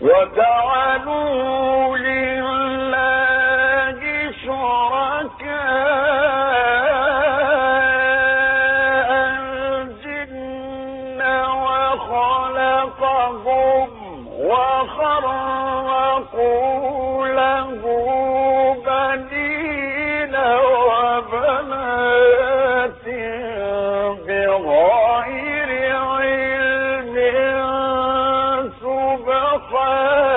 وجعلوا لله شركاء الجن وخلقهم وخرقوا له وبنات بغير friend.